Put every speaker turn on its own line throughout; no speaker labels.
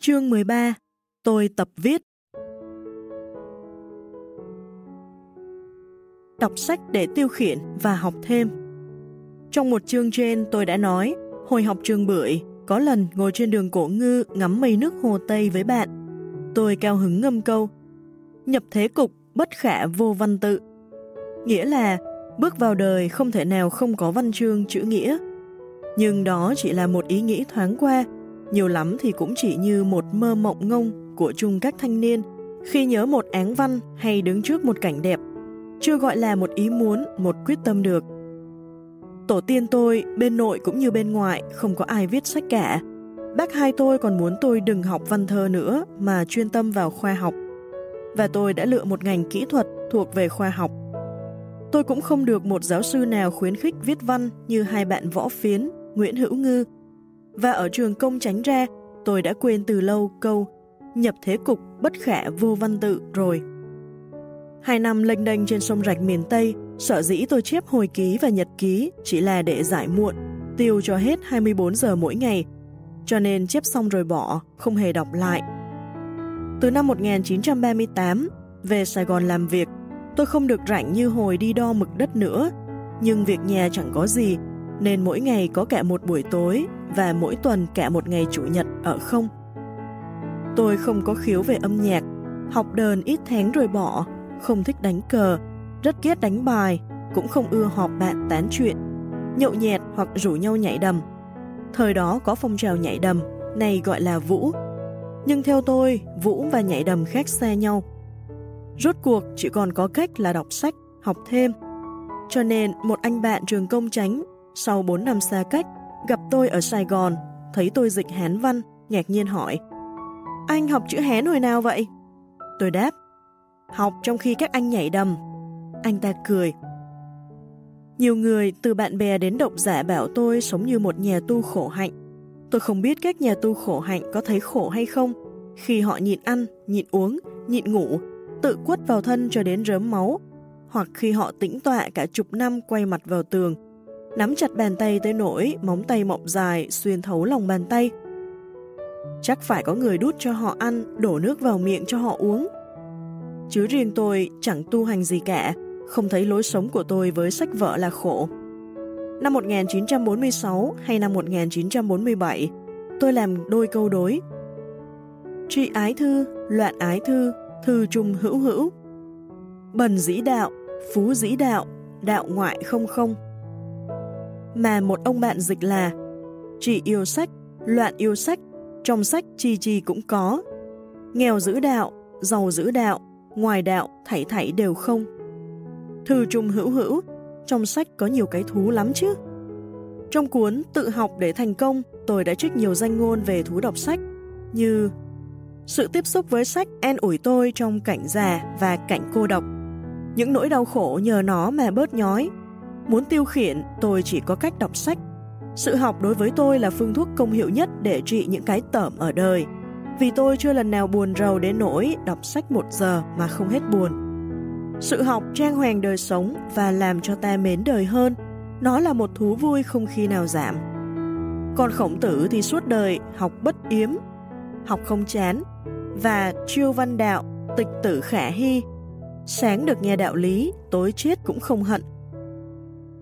Chương 13 Tôi tập viết. Đọc sách để tiêu khiển và học thêm. Trong một chương trên, tôi đã nói, Hồi học trường bưởi, Có lần ngồi trên đường cổ ngư Ngắm mây nước hồ Tây với bạn. Tôi cao hứng ngâm câu, Nhập thế cục, bất khả vô văn tự. Nghĩa là, Bước vào đời không thể nào không có văn chương chữ nghĩa. Nhưng đó chỉ là một ý nghĩ thoáng qua nhiều lắm thì cũng chỉ như một mơ mộng ngông của chung các thanh niên khi nhớ một áng văn hay đứng trước một cảnh đẹp, chưa gọi là một ý muốn, một quyết tâm được. Tổ tiên tôi, bên nội cũng như bên ngoại, không có ai viết sách cả. Bác hai tôi còn muốn tôi đừng học văn thơ nữa mà chuyên tâm vào khoa học. Và tôi đã lựa một ngành kỹ thuật thuộc về khoa học. Tôi cũng không được một giáo sư nào khuyến khích viết văn như hai bạn Võ Phiến, Nguyễn Hữu Ngư và ở trường công tránh ra, tôi đã quên từ lâu câu nhập thế cục bất khả vô văn tự rồi. Hai năm lênh đênh trên sông rạch miền Tây, sợ dĩ tôi chép hồi ký và nhật ký chỉ là để giải muộn, tiêu cho hết 24 giờ mỗi ngày, cho nên chép xong rồi bỏ, không hề đọc lại. Từ năm 1938, về Sài Gòn làm việc, tôi không được rảnh như hồi đi đo mực đất nữa, nhưng việc nhà chẳng có gì, nên mỗi ngày có cả một buổi tối và mỗi tuần cả một ngày chủ nhật ở không. Tôi không có khiếu về âm nhạc, học đờn ít tháng rồi bỏ, không thích đánh cờ, rất ghét đánh bài, cũng không ưa họp bạn tán chuyện, nhậu nhẹt hoặc rủ nhau nhảy đầm. Thời đó có phong trào nhảy đầm, này gọi là vũ. Nhưng theo tôi, vũ và nhảy đầm khác xa nhau. Rốt cuộc chỉ còn có cách là đọc sách, học thêm. Cho nên một anh bạn trường công tránh, sau 4 năm xa cách, Gặp tôi ở Sài Gòn, thấy tôi dịch Hán văn, ngạc nhiên hỏi Anh học chữ Hán hồi nào vậy? Tôi đáp Học trong khi các anh nhảy đầm. Anh ta cười. Nhiều người, từ bạn bè đến độc giả bảo tôi sống như một nhà tu khổ hạnh. Tôi không biết các nhà tu khổ hạnh có thấy khổ hay không khi họ nhịn ăn, nhịn uống, nhịn ngủ, tự quất vào thân cho đến rớm máu, hoặc khi họ tĩnh tọa cả chục năm quay mặt vào tường, nắm chặt bàn tay tới nỗi móng tay mọng dài xuyên thấu lòng bàn tay. Chắc phải có người đút cho họ ăn, đổ nước vào miệng cho họ uống. Chứ riêng tôi chẳng tu hành gì cả, không thấy lối sống của tôi với sách vợ là khổ. Năm 1946 hay năm 1947, tôi làm đôi câu đối. Trị ái thư, loạn ái thư, thư trùng hữu hữu. Bần dĩ đạo, phú dĩ đạo, đạo ngoại không không mà một ông bạn dịch là chỉ yêu sách, loạn yêu sách, trong sách chi chi cũng có. Nghèo giữ đạo, giàu giữ đạo, ngoài đạo thảy thảy đều không. Thư trung hữu hữu, trong sách có nhiều cái thú lắm chứ. Trong cuốn Tự học để thành công, tôi đã trích nhiều danh ngôn về thú đọc sách, như Sự tiếp xúc với sách en ủi tôi trong cảnh già và cảnh cô độc. Những nỗi đau khổ nhờ nó mà bớt nhói, Muốn tiêu khiển, tôi chỉ có cách đọc sách. Sự học đối với tôi là phương thuốc công hiệu nhất để trị những cái tởm ở đời. Vì tôi chưa lần nào buồn rầu đến nỗi đọc sách một giờ mà không hết buồn. Sự học trang hoàng đời sống và làm cho ta mến đời hơn. Nó là một thú vui không khi nào giảm. Còn khổng tử thì suốt đời học bất yếm, học không chán, và chiêu văn đạo, tịch tử khả hy. Sáng được nghe đạo lý, tối chết cũng không hận,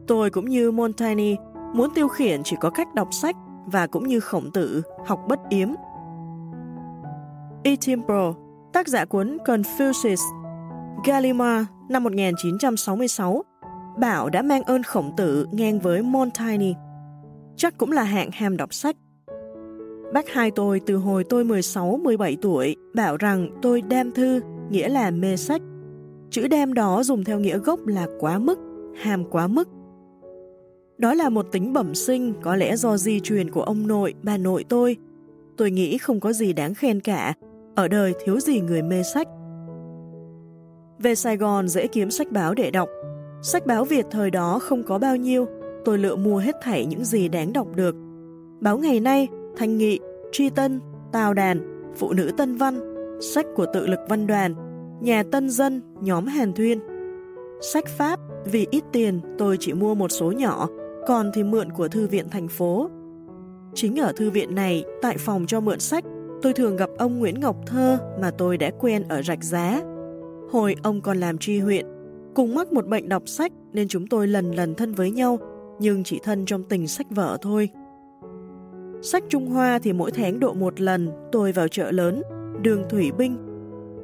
Tôi cũng như Montaigne, muốn tiêu khiển chỉ có cách đọc sách và cũng như khổng tử, học bất yếm. Etimpro, tác giả cuốn Confucius, Gallimard năm 1966, bảo đã mang ơn khổng tử ngang với Montaigne. Chắc cũng là hạng ham đọc sách. Bác hai tôi từ hồi tôi 16-17 tuổi bảo rằng tôi đem thư, nghĩa là mê sách. Chữ đem đó dùng theo nghĩa gốc là quá mức, ham quá mức. Đó là một tính bẩm sinh có lẽ do di truyền của ông nội, bà nội tôi. Tôi nghĩ không có gì đáng khen cả, ở đời thiếu gì người mê sách. Về Sài Gòn dễ kiếm sách báo để đọc. Sách báo Việt thời đó không có bao nhiêu, tôi lựa mua hết thảy những gì đáng đọc được. Báo ngày nay, Thanh Nghị, Tri Tân, Tào Đàn, Phụ nữ Tân Văn, sách của tự lực văn đoàn, nhà Tân Dân, nhóm Hàn Thuyên. Sách Pháp, vì ít tiền tôi chỉ mua một số nhỏ, còn thì mượn của thư viện thành phố. Chính ở thư viện này, tại phòng cho mượn sách, tôi thường gặp ông Nguyễn Ngọc Thơ mà tôi đã quen ở Rạch Giá. Hồi ông còn làm tri huyện, cùng mắc một bệnh đọc sách nên chúng tôi lần lần thân với nhau, nhưng chỉ thân trong tình sách vở thôi. Sách Trung Hoa thì mỗi tháng độ một lần tôi vào chợ lớn, đường Thủy Binh,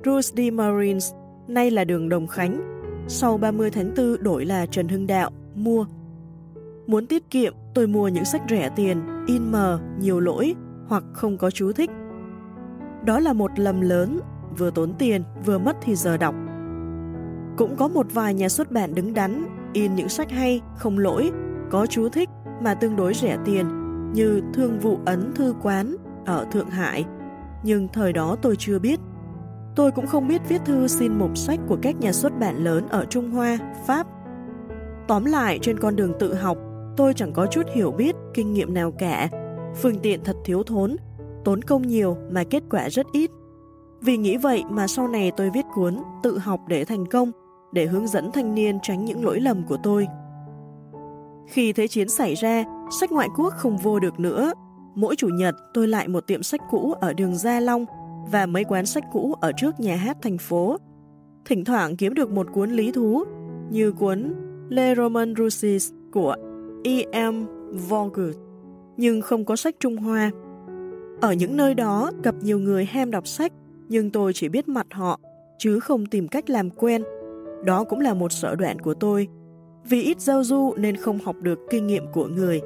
Rue de Marines, nay là đường Đồng Khánh. Sau 30 tháng 4 đổi là Trần Hưng Đạo, mua. Muốn tiết kiệm, tôi mua những sách rẻ tiền, in mờ, nhiều lỗi hoặc không có chú thích. Đó là một lầm lớn, vừa tốn tiền, vừa mất thì giờ đọc. Cũng có một vài nhà xuất bản đứng đắn, in những sách hay, không lỗi, có chú thích mà tương đối rẻ tiền, như Thương vụ ấn thư quán ở Thượng Hải. Nhưng thời đó tôi chưa biết. Tôi cũng không biết viết thư xin mục sách của các nhà xuất bản lớn ở Trung Hoa, Pháp. Tóm lại, trên con đường tự học, tôi chẳng có chút hiểu biết, kinh nghiệm nào cả. Phương tiện thật thiếu thốn, tốn công nhiều mà kết quả rất ít. Vì nghĩ vậy mà sau này tôi viết cuốn Tự học để thành công, để hướng dẫn thanh niên tránh những lỗi lầm của tôi. Khi Thế chiến xảy ra, sách ngoại quốc không vô được nữa. Mỗi chủ nhật tôi lại một tiệm sách cũ ở đường Gia Long và mấy quán sách cũ ở trước nhà hát thành phố. Thỉnh thoảng kiếm được một cuốn lý thú như cuốn Le Roman russis của E.M. Vogel, nhưng không có sách Trung Hoa. Ở những nơi đó gặp nhiều người ham đọc sách, nhưng tôi chỉ biết mặt họ, chứ không tìm cách làm quen. Đó cũng là một sở đoạn của tôi. Vì ít giao du nên không học được kinh nghiệm của người.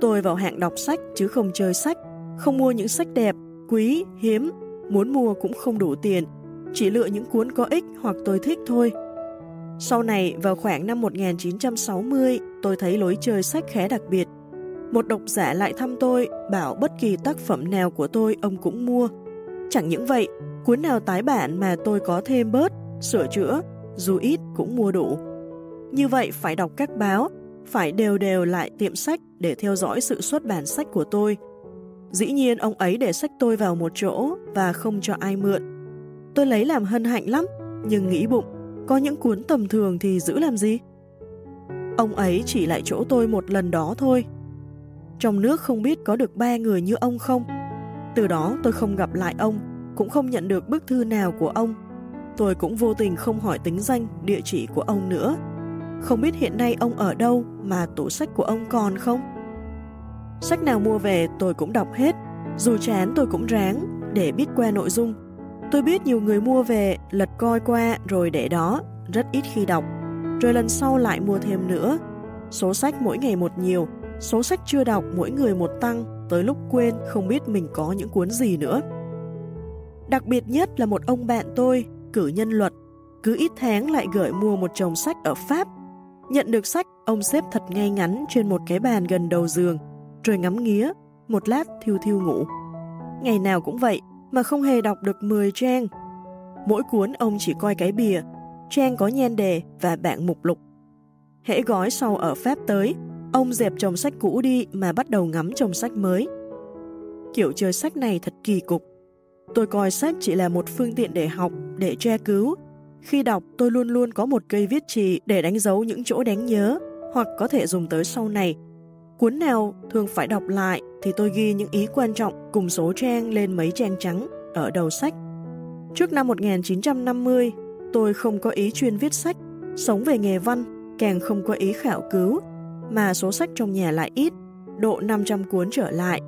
Tôi vào hạng đọc sách chứ không chơi sách, không mua những sách đẹp, quý, hiếm, muốn mua cũng không đủ tiền, chỉ lựa những cuốn có ích hoặc tôi thích thôi. Sau này, vào khoảng năm 1960, tôi thấy lối chơi sách khá đặc biệt. Một độc giả lại thăm tôi, bảo bất kỳ tác phẩm nào của tôi ông cũng mua. Chẳng những vậy, cuốn nào tái bản mà tôi có thêm bớt, sửa chữa, dù ít cũng mua đủ. Như vậy phải đọc các báo, phải đều đều lại tiệm sách để theo dõi sự xuất bản sách của tôi. Dĩ nhiên ông ấy để sách tôi vào một chỗ và không cho ai mượn. Tôi lấy làm hân hạnh lắm, nhưng nghĩ bụng, có những cuốn tầm thường thì giữ làm gì? Ông ấy chỉ lại chỗ tôi một lần đó thôi. Trong nước không biết có được ba người như ông không? Từ đó tôi không gặp lại ông, cũng không nhận được bức thư nào của ông. Tôi cũng vô tình không hỏi tính danh, địa chỉ của ông nữa. Không biết hiện nay ông ở đâu mà tủ sách của ông còn không? Sách nào mua về tôi cũng đọc hết, dù chán tôi cũng ráng để biết qua nội dung. Tôi biết nhiều người mua về, lật coi qua rồi để đó, rất ít khi đọc. Rồi lần sau lại mua thêm nữa. Số sách mỗi ngày một nhiều, số sách chưa đọc mỗi người một tăng, tới lúc quên không biết mình có những cuốn gì nữa. Đặc biệt nhất là một ông bạn tôi, cử nhân luật, cứ ít tháng lại gửi mua một chồng sách ở Pháp. Nhận được sách, ông xếp thật ngay ngắn trên một cái bàn gần đầu giường, rồi ngắm nghía, một lát thiêu thiêu ngủ. Ngày nào cũng vậy, mà không hề đọc được 10 trang. Mỗi cuốn ông chỉ coi cái bìa, trang có nhan đề và bảng mục lục. Hễ gói sau ở Pháp tới, ông dẹp chồng sách cũ đi mà bắt đầu ngắm chồng sách mới. Kiểu chơi sách này thật kỳ cục. Tôi coi sách chỉ là một phương tiện để học, để tra cứu. Khi đọc, tôi luôn luôn có một cây viết chì để đánh dấu những chỗ đáng nhớ, hoặc có thể dùng tới sau này Cuốn nào thường phải đọc lại thì tôi ghi những ý quan trọng cùng số trang lên mấy trang trắng ở đầu sách. Trước năm 1950, tôi không có ý chuyên viết sách, sống về nghề văn, càng không có ý khảo cứu, mà số sách trong nhà lại ít, độ 500 cuốn trở lại.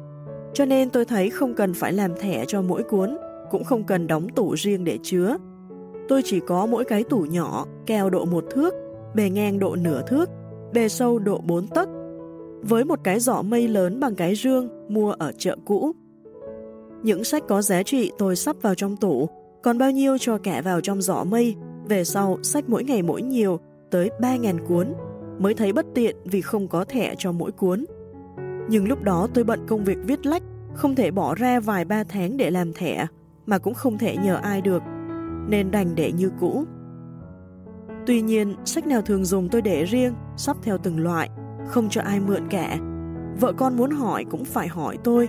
Cho nên tôi thấy không cần phải làm thẻ cho mỗi cuốn, cũng không cần đóng tủ riêng để chứa. Tôi chỉ có mỗi cái tủ nhỏ, keo độ một thước, bề ngang độ nửa thước, bề sâu độ 4 tấc với một cái giỏ mây lớn bằng cái rương mua ở chợ cũ. Những sách có giá trị tôi sắp vào trong tủ, còn bao nhiêu cho kẻ vào trong giỏ mây, về sau sách mỗi ngày mỗi nhiều, tới 3.000 cuốn, mới thấy bất tiện vì không có thẻ cho mỗi cuốn. Nhưng lúc đó tôi bận công việc viết lách, không thể bỏ ra vài ba tháng để làm thẻ, mà cũng không thể nhờ ai được, nên đành để như cũ. Tuy nhiên, sách nào thường dùng tôi để riêng, sắp theo từng loại, không cho ai mượn cả. Vợ con muốn hỏi cũng phải hỏi tôi.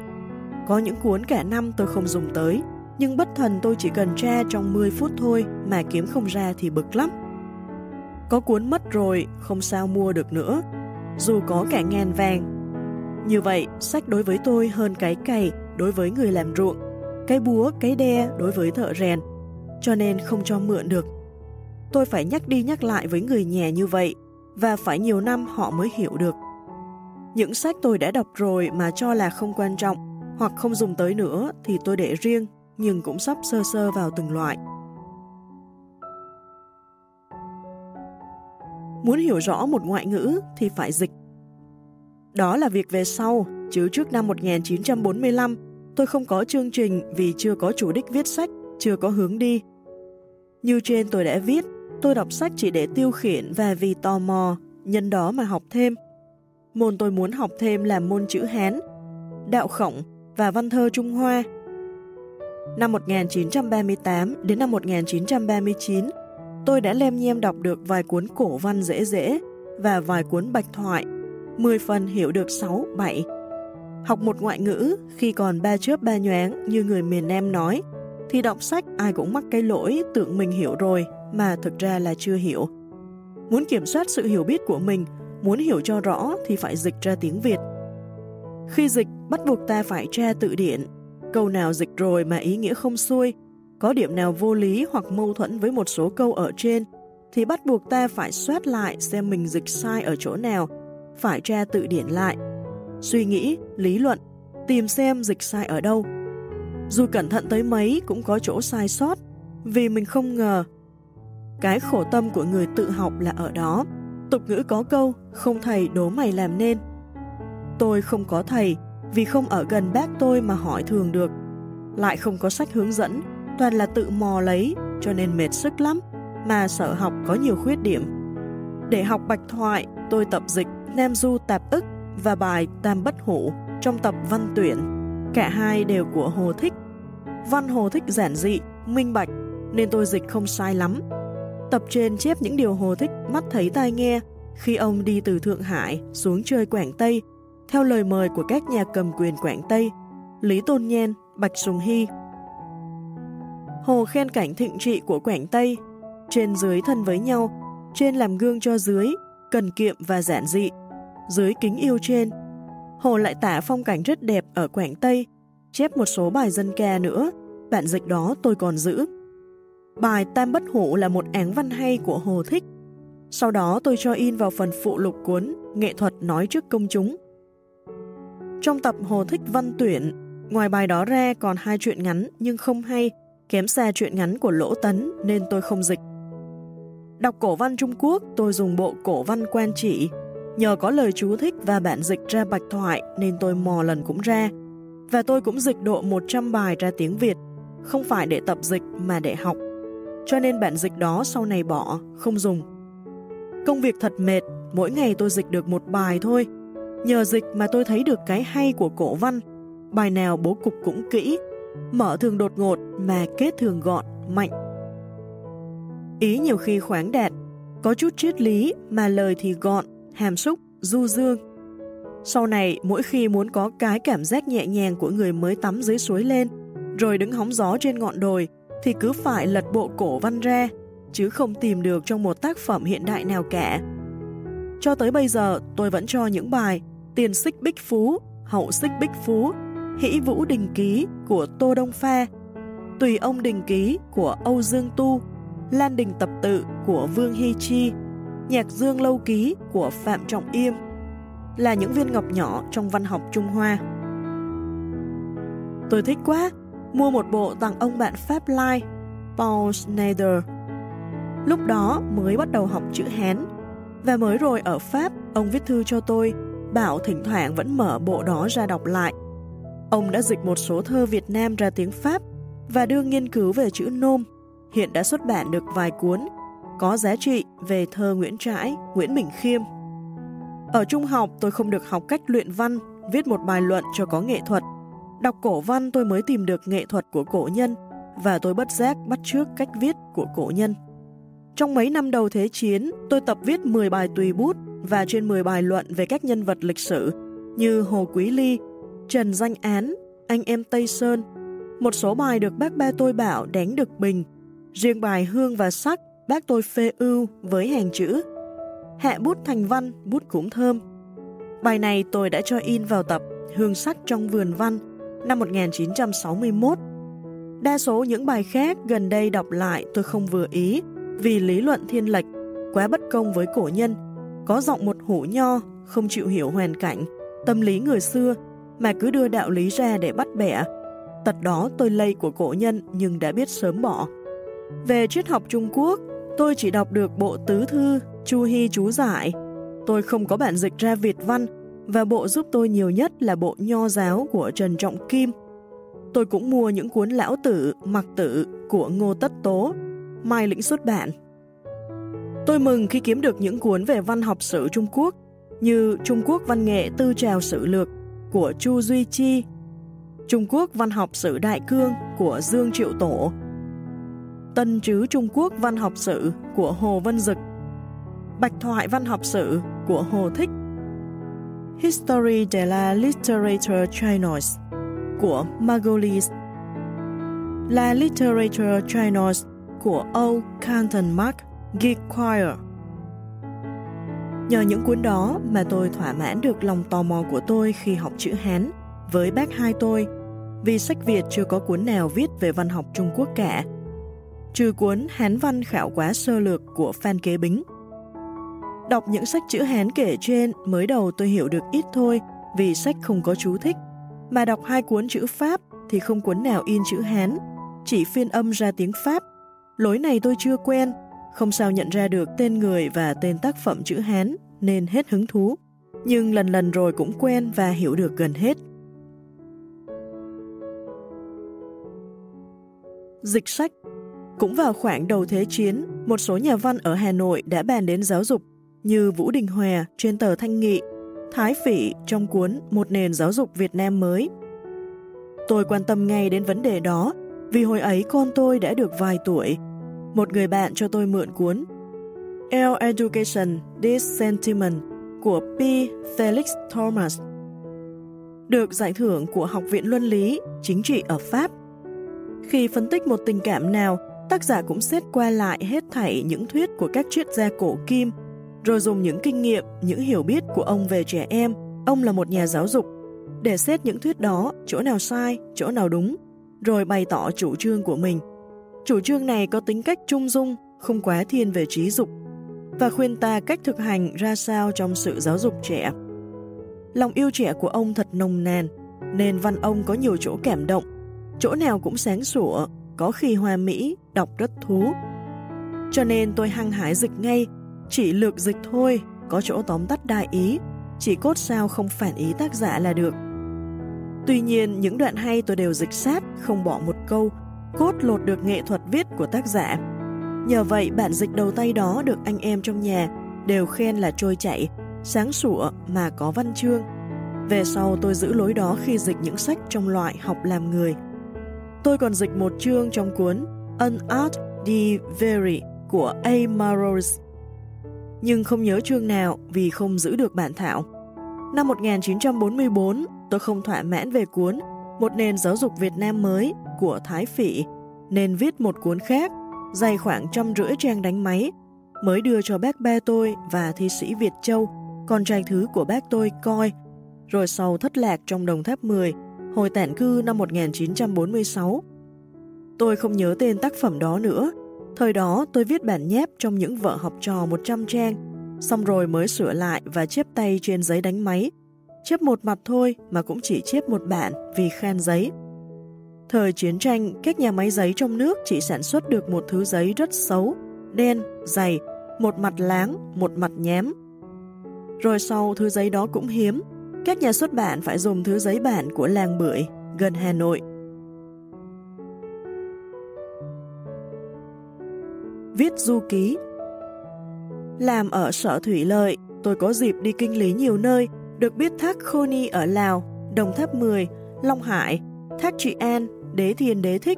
Có những cuốn cả năm tôi không dùng tới, nhưng bất thần tôi chỉ cần tra trong 10 phút thôi mà kiếm không ra thì bực lắm. Có cuốn mất rồi, không sao mua được nữa, dù có cả ngàn vàng. Như vậy, sách đối với tôi hơn cái cày đối với người làm ruộng, cái búa, cái đe đối với thợ rèn, cho nên không cho mượn được. Tôi phải nhắc đi nhắc lại với người nhà như vậy, và phải nhiều năm họ mới hiểu được. Những sách tôi đã đọc rồi mà cho là không quan trọng hoặc không dùng tới nữa thì tôi để riêng, nhưng cũng sắp sơ sơ vào từng loại. Muốn hiểu rõ một ngoại ngữ thì phải dịch. Đó là việc về sau, chứ trước năm 1945 tôi không có chương trình vì chưa có chủ đích viết sách, chưa có hướng đi. Như trên tôi đã viết, tôi đọc sách chỉ để tiêu khiển và vì tò mò, nhân đó mà học thêm. Môn tôi muốn học thêm là môn chữ Hán, đạo khổng và văn thơ Trung Hoa. Năm 1938 đến năm 1939, tôi đã lem nhem đọc được vài cuốn cổ văn dễ dễ và vài cuốn bạch thoại, 10 phần hiểu được 6, 7. Học một ngoại ngữ khi còn ba chớp ba nhoáng như người miền Nam nói, thì đọc sách ai cũng mắc cái lỗi tưởng mình hiểu rồi mà thực ra là chưa hiểu. Muốn kiểm soát sự hiểu biết của mình, muốn hiểu cho rõ thì phải dịch ra tiếng Việt. Khi dịch, bắt buộc ta phải tra tự điển. Câu nào dịch rồi mà ý nghĩa không xuôi, có điểm nào vô lý hoặc mâu thuẫn với một số câu ở trên, thì bắt buộc ta phải soát lại xem mình dịch sai ở chỗ nào, phải tra tự điển lại. Suy nghĩ, lý luận, tìm xem dịch sai ở đâu. Dù cẩn thận tới mấy cũng có chỗ sai sót, vì mình không ngờ. Cái khổ tâm của người tự học là ở đó. Tục ngữ có câu, không thầy đố mày làm nên. Tôi không có thầy, vì không ở gần bác tôi mà hỏi thường được. Lại không có sách hướng dẫn, toàn là tự mò lấy, cho nên mệt sức lắm, mà sợ học có nhiều khuyết điểm. Để học bạch thoại, tôi tập dịch Nam Du Tạp ức và bài Tam Bất Hủ trong tập văn tuyển. Cả hai đều của Hồ Thích. Văn Hồ Thích giản dị, minh bạch, nên tôi dịch không sai lắm. Tập trên chép những điều Hồ Thích mắt thấy tai nghe khi ông đi từ Thượng Hải xuống chơi Quảng Tây theo lời mời của các nhà cầm quyền Quảng Tây, Lý Tôn Nhen, Bạch Sùng Hy. Hồ khen cảnh thịnh trị của Quảng Tây, trên dưới thân với nhau, trên làm gương cho dưới, cần kiệm và giản dị, dưới kính yêu trên. Hồ lại tả phong cảnh rất đẹp ở Quảng Tây, chép một số bài dân ca nữa, bản dịch đó tôi còn giữ. Bài Tam Bất Hủ là một án văn hay của Hồ Thích. Sau đó tôi cho in vào phần phụ lục cuốn Nghệ thuật nói trước công chúng. Trong tập Hồ Thích Văn Tuyển, ngoài bài đó ra còn hai chuyện ngắn nhưng không hay, kém xa chuyện ngắn của Lỗ Tấn nên tôi không dịch. Đọc cổ văn Trung Quốc, tôi dùng bộ cổ văn quan chỉ. Nhờ có lời chú thích và bản dịch ra bạch thoại nên tôi mò lần cũng ra. Và tôi cũng dịch độ 100 bài ra tiếng Việt, không phải để tập dịch mà để học. Cho nên bản dịch đó sau này bỏ, không dùng. Công việc thật mệt, mỗi ngày tôi dịch được một bài thôi, Nhờ dịch mà tôi thấy được cái hay của cổ văn, bài nào bố cục cũng kỹ, mở thường đột ngột mà kết thường gọn, mạnh. Ý nhiều khi khoáng đạt, có chút triết lý mà lời thì gọn, hàm xúc, du dương. Sau này, mỗi khi muốn có cái cảm giác nhẹ nhàng của người mới tắm dưới suối lên, rồi đứng hóng gió trên ngọn đồi, thì cứ phải lật bộ cổ văn ra, chứ không tìm được trong một tác phẩm hiện đại nào cả. Cho tới bây giờ, tôi vẫn cho những bài tiền xích bích phú, hậu xích bích phú, hỷ vũ đình ký của Tô Đông Pha, tùy ông đình ký của Âu Dương Tu, Lan đình tập tự của Vương Hy Chi, nhạc dương lâu ký của Phạm Trọng Yêm, là những viên ngọc nhỏ trong văn học Trung Hoa. Tôi thích quá, mua một bộ tặng ông bạn Pháp Lai, Paul Schneider. Lúc đó mới bắt đầu học chữ Hán, và mới rồi ở Pháp, ông viết thư cho tôi Bảo thỉnh thoảng vẫn mở bộ đó ra đọc lại. Ông đã dịch một số thơ Việt Nam ra tiếng Pháp và đưa nghiên cứu về chữ nôm. Hiện đã xuất bản được vài cuốn có giá trị về thơ Nguyễn Trãi, Nguyễn Bình Khiêm. Ở trung học tôi không được học cách luyện văn, viết một bài luận cho có nghệ thuật. Đọc cổ văn tôi mới tìm được nghệ thuật của cổ nhân và tôi bất giác bắt chước cách viết của cổ nhân. Trong mấy năm đầu Thế chiến, tôi tập viết 10 bài tùy bút và trên 10 bài luận về các nhân vật lịch sử như Hồ Quý Ly, Trần Danh Án, anh em Tây Sơn. Một số bài được bác ba tôi bảo đánh được bình. Riêng bài Hương và Sắc, bác tôi phê ưu với hàng chữ. Hạ bút thành văn, bút cũng thơm. Bài này tôi đã cho in vào tập Hương sắc trong vườn văn năm 1961 Đa số những bài khác gần đây đọc lại tôi không vừa ý vì lý luận thiên lệch, quá bất công với cổ nhân, có giọng một hủ nho, không chịu hiểu hoàn cảnh, tâm lý người xưa mà cứ đưa đạo lý ra để bắt bẻ. Tật đó tôi lây của cổ nhân nhưng đã biết sớm bỏ. Về triết học Trung Quốc, tôi chỉ đọc được bộ tứ thư Chu Hy chú giải. Tôi không có bản dịch ra Việt văn và bộ giúp tôi nhiều nhất là bộ nho giáo của Trần Trọng Kim. Tôi cũng mua những cuốn Lão Tử, Mặc Tử của Ngô Tất Tố, Mai Lĩnh xuất bản. Tôi mừng khi kiếm được những cuốn về văn học sử Trung Quốc như Trung Quốc văn nghệ tư trào sử lược của Chu Duy Chi, Trung Quốc văn học sử đại cương của Dương Triệu Tổ, Tân trứ Trung Quốc văn học sử của Hồ Văn Dực, Bạch thoại văn học sử của Hồ Thích, History de la Literature Chinoise của Margolis, La Literature Chinoise của Old Canton Mark Geekquire. Nhờ những cuốn đó mà tôi thỏa mãn được lòng tò mò của tôi khi học chữ Hán với bác hai tôi, vì sách Việt chưa có cuốn nào viết về văn học Trung Quốc cả, trừ cuốn Hán văn khảo quá sơ lược của Phan Kế Bính. Đọc những sách chữ Hán kể trên, mới đầu tôi hiểu được ít thôi vì sách không có chú thích, mà đọc hai cuốn chữ Pháp thì không cuốn nào in chữ Hán, chỉ phiên âm ra tiếng Pháp. Lối này tôi chưa quen, không sao nhận ra được tên người và tên tác phẩm chữ Hán nên hết hứng thú. Nhưng lần lần rồi cũng quen và hiểu được gần hết. Dịch sách Cũng vào khoảng đầu Thế chiến, một số nhà văn ở Hà Nội đã bàn đến giáo dục như Vũ Đình Hòa trên tờ Thanh Nghị, Thái Phỉ trong cuốn Một nền giáo dục Việt Nam mới. Tôi quan tâm ngay đến vấn đề đó vì hồi ấy con tôi đã được vài tuổi một người bạn cho tôi mượn cuốn El Education This Sentiment của P. Felix Thomas, được giải thưởng của Học viện Luân lý chính trị ở Pháp. Khi phân tích một tình cảm nào, tác giả cũng xét qua lại hết thảy những thuyết của các triết gia cổ kim, rồi dùng những kinh nghiệm, những hiểu biết của ông về trẻ em, ông là một nhà giáo dục, để xét những thuyết đó, chỗ nào sai, chỗ nào đúng, rồi bày tỏ chủ trương của mình – Chủ trương này có tính cách trung dung, không quá thiên về trí dục, và khuyên ta cách thực hành ra sao trong sự giáo dục trẻ. Lòng yêu trẻ của ông thật nồng nàn, nên văn ông có nhiều chỗ cảm động, chỗ nào cũng sáng sủa, có khi hoa mỹ, đọc rất thú. Cho nên tôi hăng hái dịch ngay, chỉ lược dịch thôi, có chỗ tóm tắt đại ý, chỉ cốt sao không phản ý tác giả là được. Tuy nhiên, những đoạn hay tôi đều dịch sát, không bỏ một câu, cốt lột được nghệ thuật viết của tác giả. Nhờ vậy bản dịch đầu tay đó được anh em trong nhà đều khen là trôi chảy, sáng sủa mà có văn chương. Về sau tôi giữ lối đó khi dịch những sách trong loại học làm người. Tôi còn dịch một chương trong cuốn An Art de Very của A. Marrows. Nhưng không nhớ chương nào vì không giữ được bản thảo. Năm 1944, tôi không thỏa mãn về cuốn Một nền giáo dục Việt Nam mới của Thái Phỉ, nên viết một cuốn khác, dày khoảng trăm rưỡi trang đánh máy, mới đưa cho bác ba tôi và thi sĩ Việt Châu, con trai thứ của bác tôi coi, rồi sau thất lạc trong đồng tháp 10, hồi tản cư năm 1946. Tôi không nhớ tên tác phẩm đó nữa, thời đó tôi viết bản nháp trong những vợ học trò 100 trang, xong rồi mới sửa lại và chép tay trên giấy đánh máy. Chép một mặt thôi mà cũng chỉ chép một bản vì khan giấy. Thời chiến tranh, các nhà máy giấy trong nước chỉ sản xuất được một thứ giấy rất xấu, đen, dày, một mặt láng, một mặt nhém. Rồi sau thứ giấy đó cũng hiếm, các nhà xuất bản phải dùng thứ giấy bản của làng bưởi, gần Hà Nội. Viết du ký Làm ở sở thủy lợi, tôi có dịp đi kinh lý nhiều nơi, được biết thác Khoni ở Lào, Đồng Tháp 10, Long Hải, Thác Trị An, Đế Thiên Đế Thích,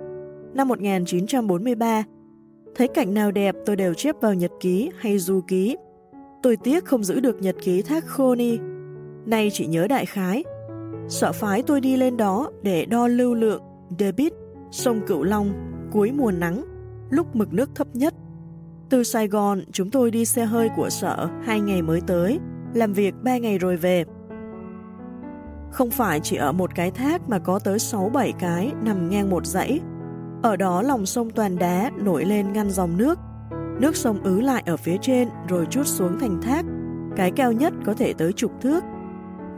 năm 1943. Thấy cảnh nào đẹp tôi đều chép vào nhật ký hay du ký. Tôi tiếc không giữ được nhật ký Thác Khoni. Nay chỉ nhớ đại khái. Sợ phái tôi đi lên đó để đo lưu lượng, debit, sông Cửu Long, cuối mùa nắng, lúc mực nước thấp nhất. Từ Sài Gòn, chúng tôi đi xe hơi của sở hai ngày mới tới, làm việc ba ngày rồi về. Không phải chỉ ở một cái thác mà có tới 6-7 cái nằm ngang một dãy. Ở đó lòng sông toàn đá nổi lên ngăn dòng nước. Nước sông ứ lại ở phía trên rồi chút xuống thành thác. Cái cao nhất có thể tới chục thước.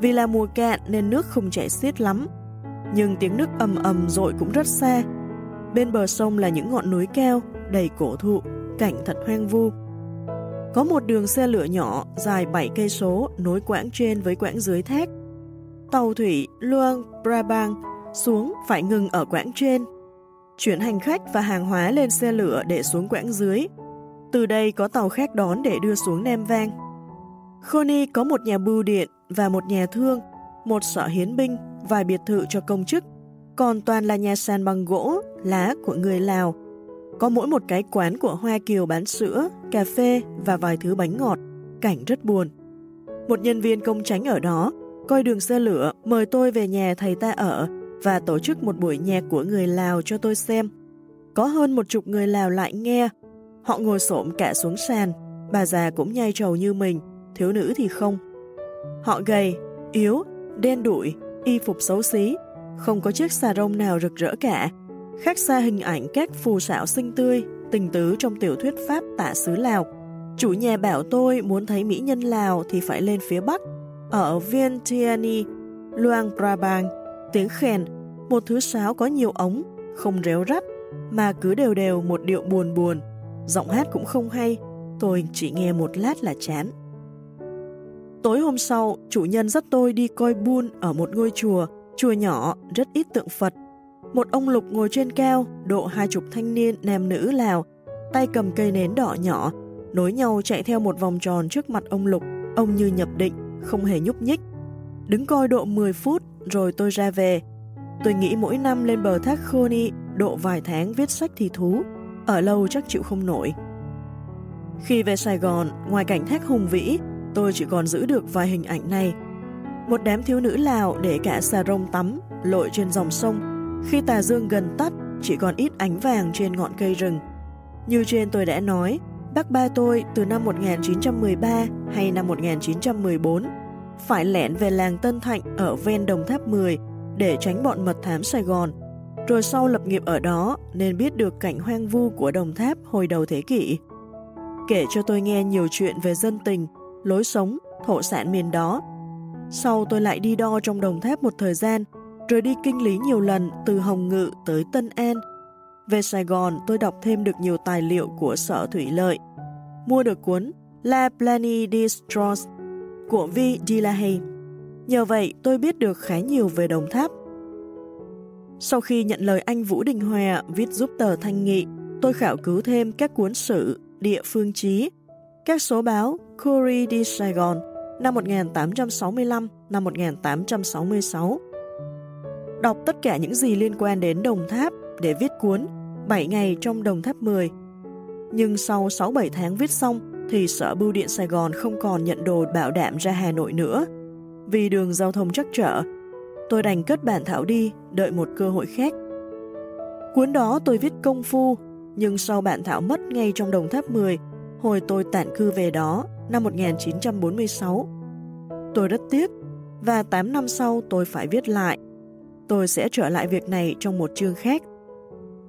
Vì là mùa cạn nên nước không chảy xiết lắm. Nhưng tiếng nước ầm ầm rội cũng rất xa. Bên bờ sông là những ngọn núi cao, đầy cổ thụ, cảnh thật hoang vu. Có một đường xe lửa nhỏ dài 7 cây số nối quãng trên với quãng dưới thác. Tàu thủy Luang Prabang xuống phải ngừng ở quãng trên. Chuyển hành khách và hàng hóa lên xe lửa để xuống quãng dưới. Từ đây có tàu khác đón để đưa xuống Nam Vang. Khoni có một nhà bưu điện và một nhà thương, một sở hiến binh, vài biệt thự cho công chức, còn toàn là nhà sàn bằng gỗ, lá của người Lào. Có mỗi một cái quán của Hoa Kiều bán sữa, cà phê và vài thứ bánh ngọt, cảnh rất buồn. Một nhân viên công tránh ở đó, coi đường xe lửa mời tôi về nhà thầy ta ở và tổ chức một buổi nhạc của người Lào cho tôi xem. Có hơn một chục người Lào lại nghe. Họ ngồi xổm cả xuống sàn, bà già cũng nhai trầu như mình, thiếu nữ thì không. Họ gầy, yếu, đen đủi, y phục xấu xí, không có chiếc xà rông nào rực rỡ cả, khác xa hình ảnh các phù sạo xinh tươi, tình tứ trong tiểu thuyết Pháp tả xứ Lào. Chủ nhà bảo tôi muốn thấy mỹ nhân Lào thì phải lên phía Bắc, ở Vientiane, Luang Prabang, tiếng khen, một thứ sáo có nhiều ống, không réo rắt, mà cứ đều đều một điệu buồn buồn. Giọng hát cũng không hay, tôi chỉ nghe một lát là chán. Tối hôm sau, chủ nhân dắt tôi đi coi buôn ở một ngôi chùa, chùa nhỏ, rất ít tượng Phật. Một ông Lục ngồi trên cao, độ hai chục thanh niên nam nữ Lào, tay cầm cây nến đỏ nhỏ, nối nhau chạy theo một vòng tròn trước mặt ông Lục, ông như nhập định, không hề nhúc nhích. Đứng coi độ 10 phút, rồi tôi ra về. Tôi nghĩ mỗi năm lên bờ thác Khoni độ vài tháng viết sách thì thú, ở lâu chắc chịu không nổi. Khi về Sài Gòn, ngoài cảnh thác hùng vĩ, tôi chỉ còn giữ được vài hình ảnh này. Một đám thiếu nữ Lào để cả xà rông tắm, lội trên dòng sông. Khi tà dương gần tắt, chỉ còn ít ánh vàng trên ngọn cây rừng. Như trên tôi đã nói, bác ba tôi từ năm 1913 hay năm 1914 phải lẻn về làng Tân Thạnh ở ven Đồng Tháp 10 để tránh bọn mật thám Sài Gòn. Rồi sau lập nghiệp ở đó nên biết được cảnh hoang vu của Đồng Tháp hồi đầu thế kỷ. Kể cho tôi nghe nhiều chuyện về dân tình, lối sống, thổ sản miền đó. Sau tôi lại đi đo trong Đồng Tháp một thời gian, rồi đi kinh lý nhiều lần từ Hồng Ngự tới Tân An. Về Sài Gòn tôi đọc thêm được nhiều tài liệu của Sở Thủy Lợi. Mua được cuốn La Planie de Strauss của V. Dillahay. Nhờ vậy tôi biết được khá nhiều về Đồng Tháp. Sau khi nhận lời anh Vũ Đình Hòa viết giúp tờ Thanh Nghị, tôi khảo cứu thêm các cuốn sử, địa phương chí, các số báo Courrier de Gòn năm 1865, năm 1866. Đọc tất cả những gì liên quan đến Đồng Tháp để viết cuốn 7 ngày trong Đồng Tháp 10. Nhưng sau 6-7 tháng viết xong, thì Sở Bưu điện Sài Gòn không còn nhận đồ bảo đảm ra Hà Nội nữa. Vì đường giao thông chắc trở, tôi đành cất bản thảo đi, đợi một cơ hội khác. Cuốn đó tôi viết công phu, nhưng sau bản thảo mất ngay trong đồng tháp 10, hồi tôi tản cư về đó, năm 1946. Tôi rất tiếc, và 8 năm sau tôi phải viết lại. Tôi sẽ trở lại việc này trong một chương khác.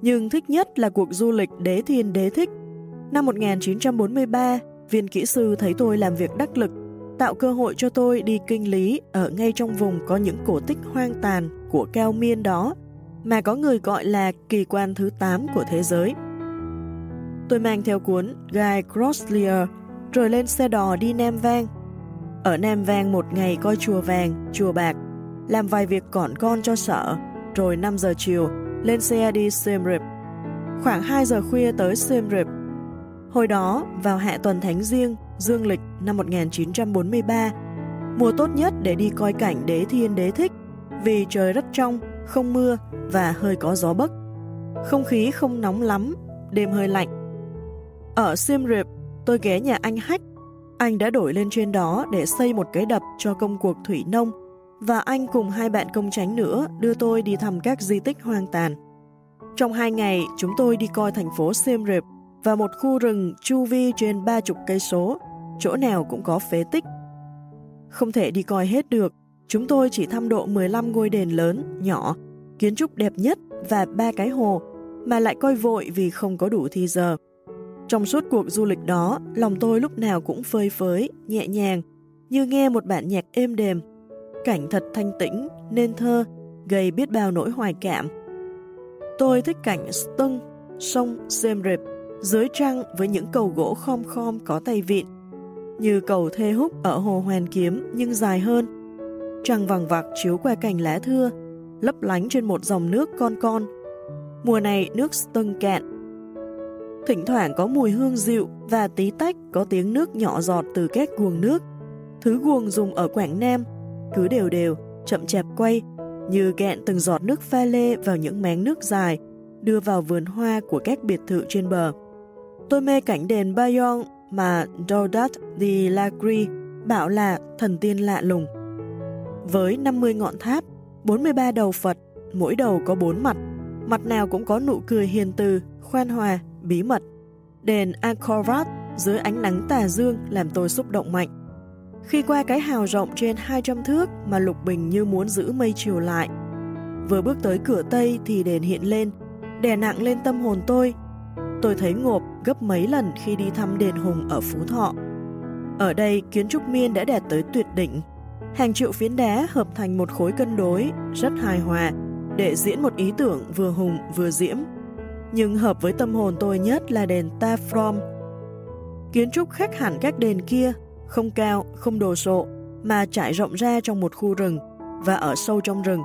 Nhưng thích nhất là cuộc du lịch Đế Thiên Đế Thích. Năm 1943, viên kỹ sư thấy tôi làm việc đắc lực, tạo cơ hội cho tôi đi kinh lý ở ngay trong vùng có những cổ tích hoang tàn của cao miên đó, mà có người gọi là kỳ quan thứ 8 của thế giới. Tôi mang theo cuốn Guy Crosslier, rồi lên xe đò đi Nam Vang. Ở Nam Vang một ngày coi chùa vàng, chùa bạc, làm vài việc cỏn con cho sợ, rồi 5 giờ chiều lên xe đi Siem Reap. Khoảng 2 giờ khuya tới Siem Reap, Hồi đó, vào hạ tuần thánh riêng, dương lịch năm 1943, mùa tốt nhất để đi coi cảnh đế thiên đế thích, vì trời rất trong, không mưa và hơi có gió bấc. Không khí không nóng lắm, đêm hơi lạnh. Ở Siem Reap, tôi ghé nhà anh Hách. Anh đã đổi lên trên đó để xây một cái đập cho công cuộc thủy nông và anh cùng hai bạn công tránh nữa đưa tôi đi thăm các di tích hoang tàn. Trong hai ngày, chúng tôi đi coi thành phố Siem Reap và một khu rừng chu vi trên ba chục cây số, chỗ nào cũng có phế tích. Không thể đi coi hết được, chúng tôi chỉ thăm độ 15 ngôi đền lớn, nhỏ, kiến trúc đẹp nhất và ba cái hồ, mà lại coi vội vì không có đủ thi giờ. Trong suốt cuộc du lịch đó, lòng tôi lúc nào cũng phơi phới, nhẹ nhàng, như nghe một bản nhạc êm đềm. Cảnh thật thanh tĩnh, nên thơ, gây biết bao nỗi hoài cảm. Tôi thích cảnh Stung, sông Siem Reap, dưới trăng với những cầu gỗ khom khom có tay vịn, như cầu Thê Húc ở Hồ Hoàn Kiếm nhưng dài hơn. Trăng vàng vạc chiếu qua cành lá thưa, lấp lánh trên một dòng nước con con. Mùa này nước Stung cạn, Thỉnh thoảng có mùi hương dịu và tí tách có tiếng nước nhỏ giọt từ các guồng nước. Thứ guồng dùng ở Quảng Nam, cứ đều đều, chậm chạp quay, như gẹn từng giọt nước pha lê vào những máng nước dài, đưa vào vườn hoa của các biệt thự trên bờ. Tôi mê cảnh đền Bayon mà Dodat de Lagri bảo là thần tiên lạ lùng. Với 50 ngọn tháp, 43 đầu Phật, mỗi đầu có bốn mặt, mặt nào cũng có nụ cười hiền từ, khoan hòa, bí mật. Đền Angkor Wat dưới ánh nắng tà dương làm tôi xúc động mạnh. Khi qua cái hào rộng trên 200 thước mà Lục Bình như muốn giữ mây chiều lại. Vừa bước tới cửa Tây thì đền hiện lên, đè nặng lên tâm hồn tôi. Tôi thấy ngộp gấp mấy lần khi đi thăm đền Hùng ở Phú Thọ. Ở đây kiến trúc miên đã đạt tới tuyệt đỉnh. Hàng triệu phiến đá hợp thành một khối cân đối, rất hài hòa, để diễn một ý tưởng vừa hùng vừa diễm nhưng hợp với tâm hồn tôi nhất là đền Ta From. Kiến trúc khác hẳn các đền kia, không cao, không đồ sộ, mà trải rộng ra trong một khu rừng, và ở sâu trong rừng,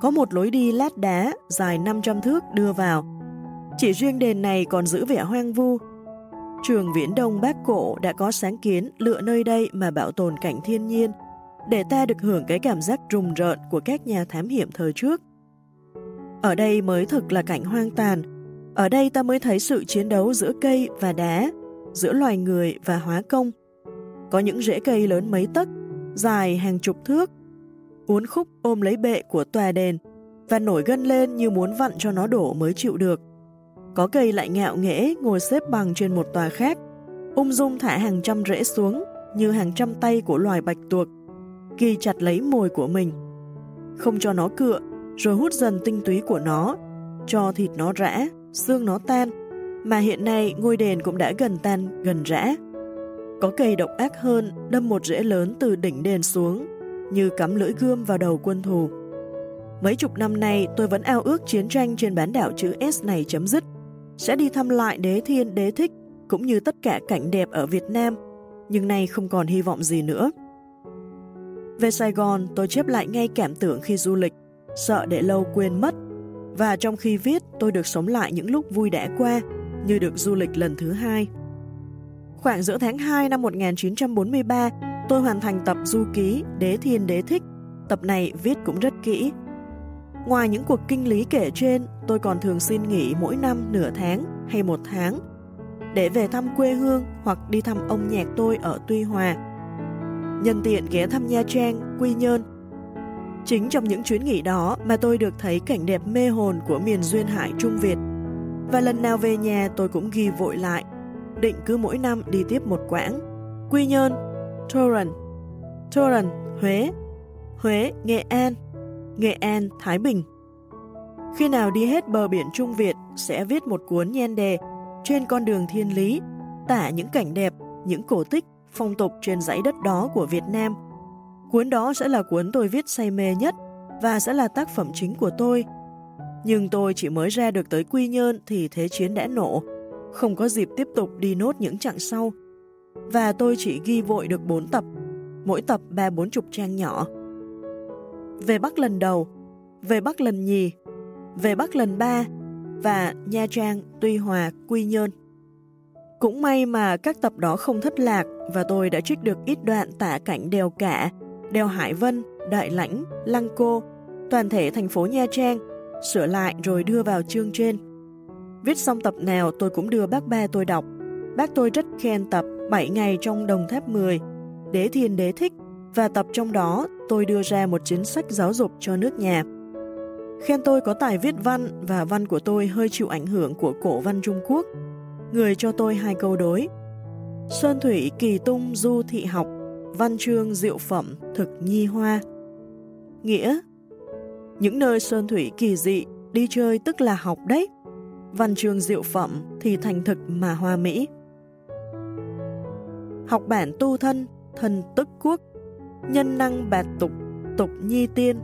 có một lối đi lát đá dài 500 thước đưa vào. Chỉ riêng đền này còn giữ vẻ hoang vu. Trường Viễn Đông Bác Cổ đã có sáng kiến lựa nơi đây mà bảo tồn cảnh thiên nhiên, để ta được hưởng cái cảm giác rùng rợn của các nhà thám hiểm thời trước. Ở đây mới thực là cảnh hoang tàn, ở đây ta mới thấy sự chiến đấu giữa cây và đá, giữa loài người và hóa công. Có những rễ cây lớn mấy tấc, dài hàng chục thước, uốn khúc ôm lấy bệ của tòa đền và nổi gân lên như muốn vặn cho nó đổ mới chịu được. Có cây lại ngạo nghễ ngồi xếp bằng trên một tòa khác, ung dung thả hàng trăm rễ xuống như hàng trăm tay của loài bạch tuộc, kỳ chặt lấy mồi của mình. Không cho nó cựa, rồi hút dần tinh túy của nó, cho thịt nó rã, xương nó tan, mà hiện nay ngôi đền cũng đã gần tan, gần rã. Có cây độc ác hơn đâm một rễ lớn từ đỉnh đền xuống, như cắm lưỡi gươm vào đầu quân thù. Mấy chục năm nay tôi vẫn ao ước chiến tranh trên bán đảo chữ S này chấm dứt. Sẽ đi thăm lại đế thiên đế thích, cũng như tất cả cảnh đẹp ở Việt Nam, nhưng nay không còn hy vọng gì nữa. Về Sài Gòn, tôi chép lại ngay cảm tưởng khi du lịch, sợ để lâu quên mất và trong khi viết, tôi được sống lại những lúc vui đã qua, như được du lịch lần thứ hai. Khoảng giữa tháng 2 năm 1943, tôi hoàn thành tập du ký Đế Thiên Đế Thích. Tập này viết cũng rất kỹ. Ngoài những cuộc kinh lý kể trên, tôi còn thường xin nghỉ mỗi năm nửa tháng hay một tháng để về thăm quê hương hoặc đi thăm ông nhạc tôi ở Tuy Hòa. Nhân tiện ghé thăm Nha Trang, Quy Nhơn Chính trong những chuyến nghỉ đó mà tôi được thấy cảnh đẹp mê hồn của miền duyên hải Trung Việt. Và lần nào về nhà tôi cũng ghi vội lại, định cứ mỗi năm đi tiếp một quãng. Quy Nhơn, Torrent, Torrent, Huế, Huế, Nghệ An, Nghệ An, Thái Bình. Khi nào đi hết bờ biển Trung Việt sẽ viết một cuốn nhan đề trên con đường thiên lý, tả những cảnh đẹp, những cổ tích, phong tục trên dãy đất đó của Việt Nam Cuốn đó sẽ là cuốn tôi viết say mê nhất và sẽ là tác phẩm chính của tôi. Nhưng tôi chỉ mới ra được tới Quy Nhơn thì Thế Chiến đã nổ, không có dịp tiếp tục đi nốt những chặng sau. Và tôi chỉ ghi vội được 4 tập, mỗi tập ba bốn chục trang nhỏ. Về Bắc lần đầu, về Bắc lần nhì, về Bắc lần ba và Nha Trang, Tuy Hòa, Quy Nhơn. Cũng may mà các tập đó không thất lạc và tôi đã trích được ít đoạn tả cảnh đèo cả đèo Hải Vân, Đại Lãnh, Lăng Cô, toàn thể thành phố Nha Trang, sửa lại rồi đưa vào chương trên. Viết xong tập nào tôi cũng đưa bác ba tôi đọc. Bác tôi rất khen tập 7 ngày trong đồng tháp 10, đế thiên đế thích, và tập trong đó tôi đưa ra một chính sách giáo dục cho nước nhà. Khen tôi có tài viết văn và văn của tôi hơi chịu ảnh hưởng của cổ văn Trung Quốc. Người cho tôi hai câu đối. Sơn Thủy Kỳ Tung Du Thị Học văn chương diệu phẩm thực nhi hoa. Nghĩa Những nơi sơn thủy kỳ dị, đi chơi tức là học đấy văn chương diệu phẩm thì thành thực mà hoa mỹ. Học bản tu thân, thân tức quốc, nhân năng bạt tục, tục nhi tiên.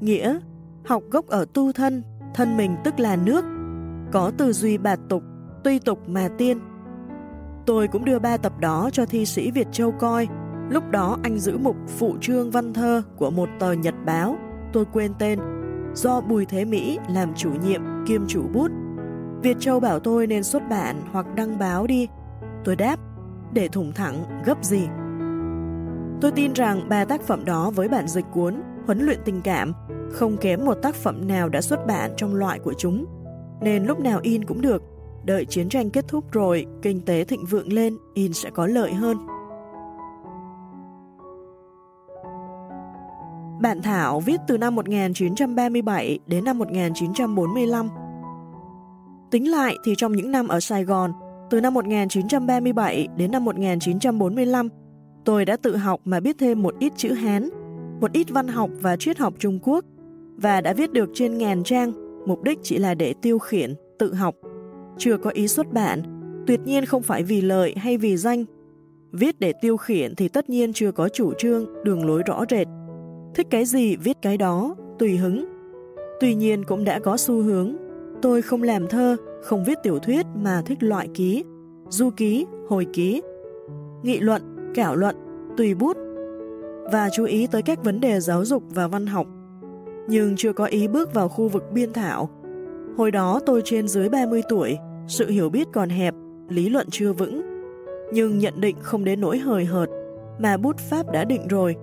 Nghĩa, học gốc ở tu thân, thân mình tức là nước, có tư duy bạt tục, tuy tục mà tiên. Tôi cũng đưa ba tập đó cho thi sĩ Việt Châu coi, lúc đó anh giữ mục phụ trương văn thơ của một tờ nhật báo, tôi quên tên, do Bùi Thế Mỹ làm chủ nhiệm kiêm chủ bút. Việt Châu bảo tôi nên xuất bản hoặc đăng báo đi. Tôi đáp, để thủng thẳng, gấp gì? Tôi tin rằng ba tác phẩm đó với bản dịch cuốn Huấn luyện tình cảm không kém một tác phẩm nào đã xuất bản trong loại của chúng, nên lúc nào in cũng được. Đợi chiến tranh kết thúc rồi, kinh tế thịnh vượng lên, in sẽ có lợi hơn. Bản thảo viết từ năm 1937 đến năm 1945. Tính lại thì trong những năm ở Sài Gòn, từ năm 1937 đến năm 1945, tôi đã tự học mà biết thêm một ít chữ Hán, một ít văn học và triết học Trung Quốc, và đã viết được trên ngàn trang, mục đích chỉ là để tiêu khiển, tự học. Chưa có ý xuất bản, tuyệt nhiên không phải vì lợi hay vì danh. Viết để tiêu khiển thì tất nhiên chưa có chủ trương, đường lối rõ rệt. Thích cái gì viết cái đó, tùy hứng. Tuy nhiên cũng đã có xu hướng. Tôi không làm thơ, không viết tiểu thuyết mà thích loại ký, du ký, hồi ký, nghị luận, cảo luận, tùy bút và chú ý tới các vấn đề giáo dục và văn học nhưng chưa có ý bước vào khu vực biên thảo. Hồi đó tôi trên dưới 30 tuổi, sự hiểu biết còn hẹp, lý luận chưa vững. Nhưng nhận định không đến nỗi hời hợt, mà bút pháp đã định rồi.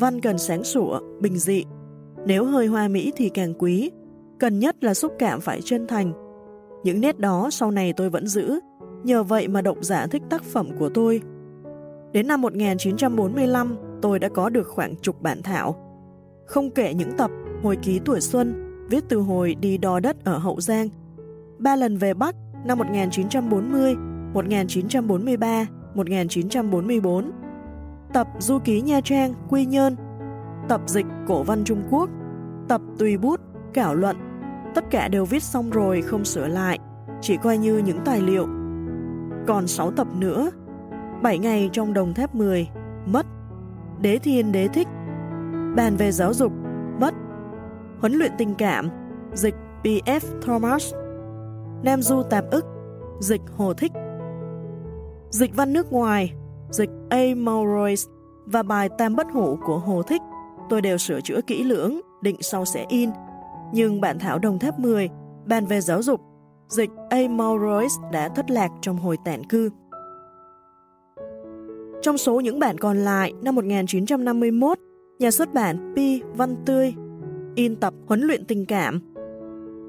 Văn cần sáng sủa, bình dị. Nếu hơi hoa mỹ thì càng quý. Cần nhất là xúc cảm phải chân thành. Những nét đó sau này tôi vẫn giữ, nhờ vậy mà độc giả thích tác phẩm của tôi. Đến năm 1945, tôi đã có được khoảng chục bản thảo, không kể những tập hồi ký tuổi xuân, viết từ hồi đi đo đất ở Hậu Giang, ba lần về Bắc năm 1940, 1943, 1944, tập du ký Nha Trang, Quy Nhơn, tập dịch cổ văn Trung Quốc, tập tùy bút, cảo luận, tất cả đều viết xong rồi không sửa lại, chỉ coi như những tài liệu. Còn 6 tập nữa, 7 ngày trong đồng thép 10, mất. Đế thiên đế thích, Bàn về giáo dục, mất. Huấn luyện tình cảm, dịch B.F. Thomas. Nam Du tạp ức, dịch Hồ Thích. Dịch văn nước ngoài, dịch A. Morris và bài Tam Bất Hủ của Hồ Thích tôi đều sửa chữa kỹ lưỡng, định sau sẽ in. Nhưng bản thảo đồng Tháp 10, bàn về giáo dục, dịch A. Morris đã thất lạc trong hồi tản cư. Trong số những bản còn lại, năm 1951, nhà xuất bản Pi Văn Tươi, in tập Huấn luyện tình cảm.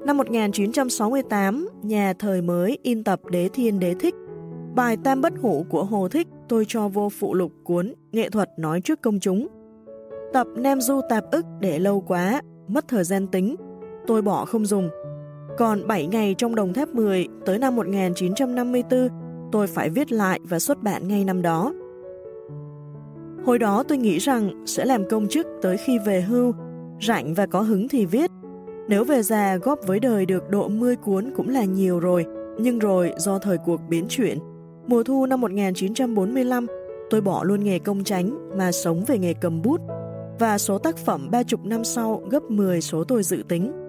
Năm 1968, nhà thời mới in tập Đế Thiên Đế Thích. Bài Tam Bất Hủ của Hồ Thích tôi cho vô phụ lục cuốn Nghệ thuật nói trước công chúng. Tập Nam Du Tạp ức để lâu quá, mất thời gian tính, tôi bỏ không dùng. Còn 7 ngày trong đồng thép 10 tới năm 1954, tôi phải viết lại và xuất bản ngay năm đó. Hồi đó tôi nghĩ rằng sẽ làm công chức tới khi về hưu, rảnh và có hứng thì viết. Nếu về già góp với đời được độ 10 cuốn cũng là nhiều rồi, nhưng rồi do thời cuộc biến chuyển, mùa thu năm 1945, tôi bỏ luôn nghề công tránh mà sống về nghề cầm bút, và số tác phẩm ba chục năm sau gấp 10 số tôi dự tính.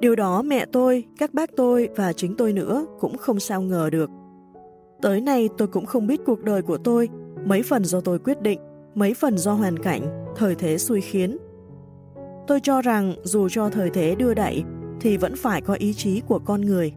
Điều đó mẹ tôi, các bác tôi và chính tôi nữa cũng không sao ngờ được. Tới nay tôi cũng không biết cuộc đời của tôi mấy phần do tôi quyết định, mấy phần do hoàn cảnh, thời thế xui khiến. Tôi cho rằng dù cho thời thế đưa đẩy thì vẫn phải có ý chí của con người.